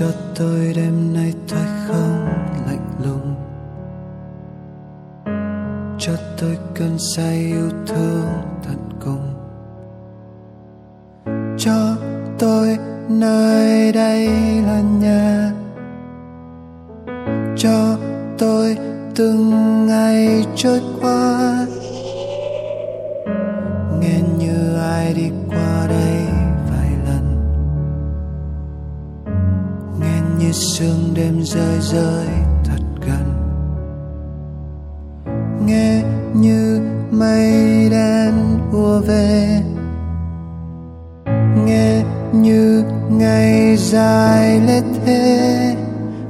cho tôi đêm nay thôi không, lạnh lùng. Cho tôi cơn say yêu thương tận cùng. Cho tôi nơi đây là nhà. Cho tôi từng ngày trôi qua. Như sương đêm rơi rơi thật gần. Nghe như mây đen ùa về. Nghe như ngày dài lê thế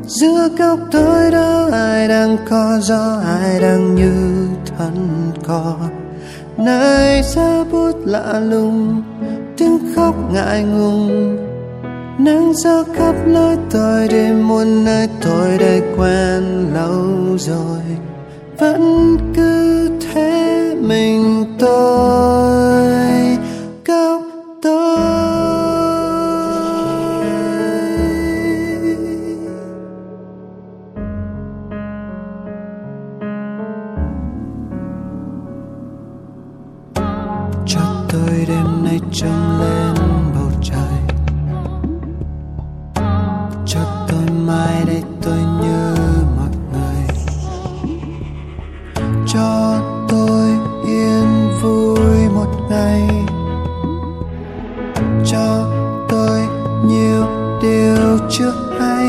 giữa góc tối đó ai đang co gió, ai đang như thân cò. Nơi xa bút lạ lùng, tiếng khóc ngại ngùng nắng gió khắp lối tôi đi muôn nơi tôi đã quen lâu rồi. Vẫn cứ thế mình tôi cao tôi. Cho tôi đêm nay trong lên điều trước hay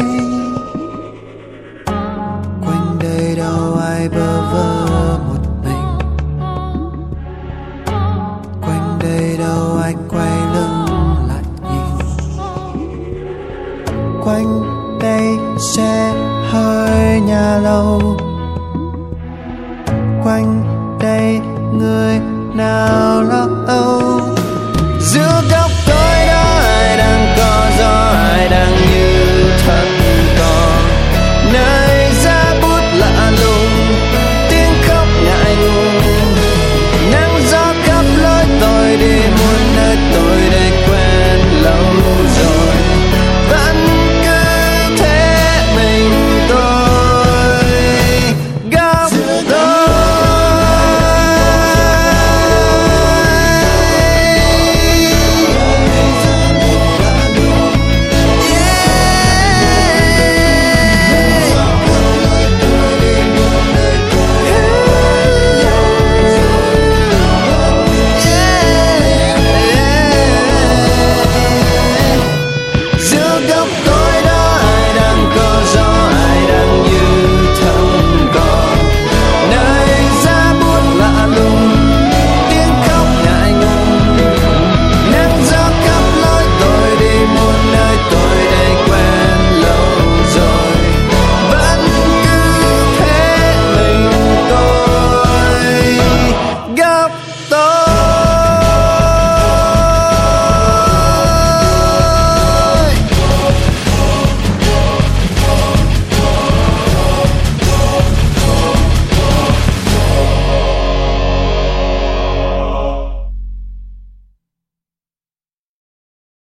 quanh đây đâu ai bơ vơ một mình? Quanh đây đâu ai quay lưng lại nhìn? Quanh đây xe hơi nhà lầu. Quanh đây người nào lo âu?